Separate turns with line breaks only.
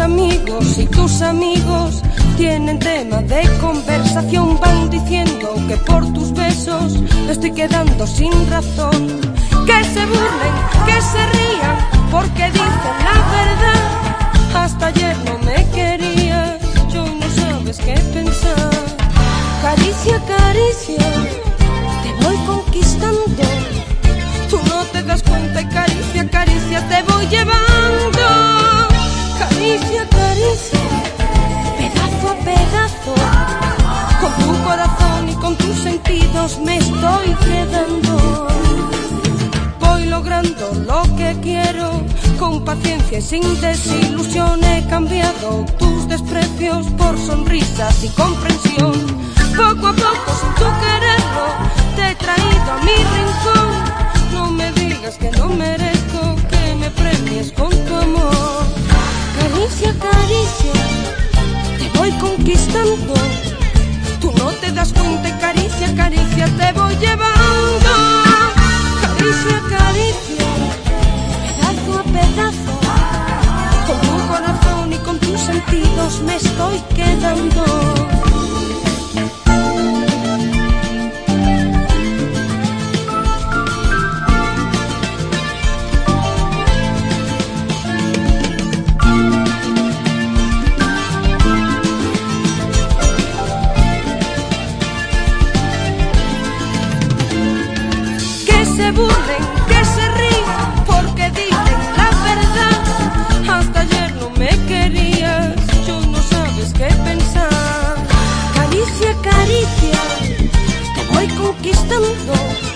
amigos y tus amigos tienen tema de conversación, van diciendo que por tus besos estoy quedando sin razón. Que se burlen, que se rían, porque dicen la verdad. Hasta ayer no me querías, yo no sabes qué pensar. Caricia, caricia, te voy conquistando. Tú no te das cuenta y caricia, caricia, te voy llevando. Con tus sentidos me estoy quedando. Voy logrando lo que quiero, con paciencia y sin desilusión he cambiado tus desprecios por sonrisas y comprensión. Poco a poco, sin tu quererlo, te he traído a mi rincón. No me digas que no merezco que me premies con tu amor. Caricia, caricia, te voy conquistando. Tú no te das cuenta caricia, caricia, te voy llevando. Caricia, caricia, pedazo a pedazo. Con tu corazón y con tus sentidos me estoy quedando. Burlen, que se rían, porque dicen la verdad. Hasta ayer no me querías, yo no sabes qué pensar. Caricia, caricia, te voy conquistando.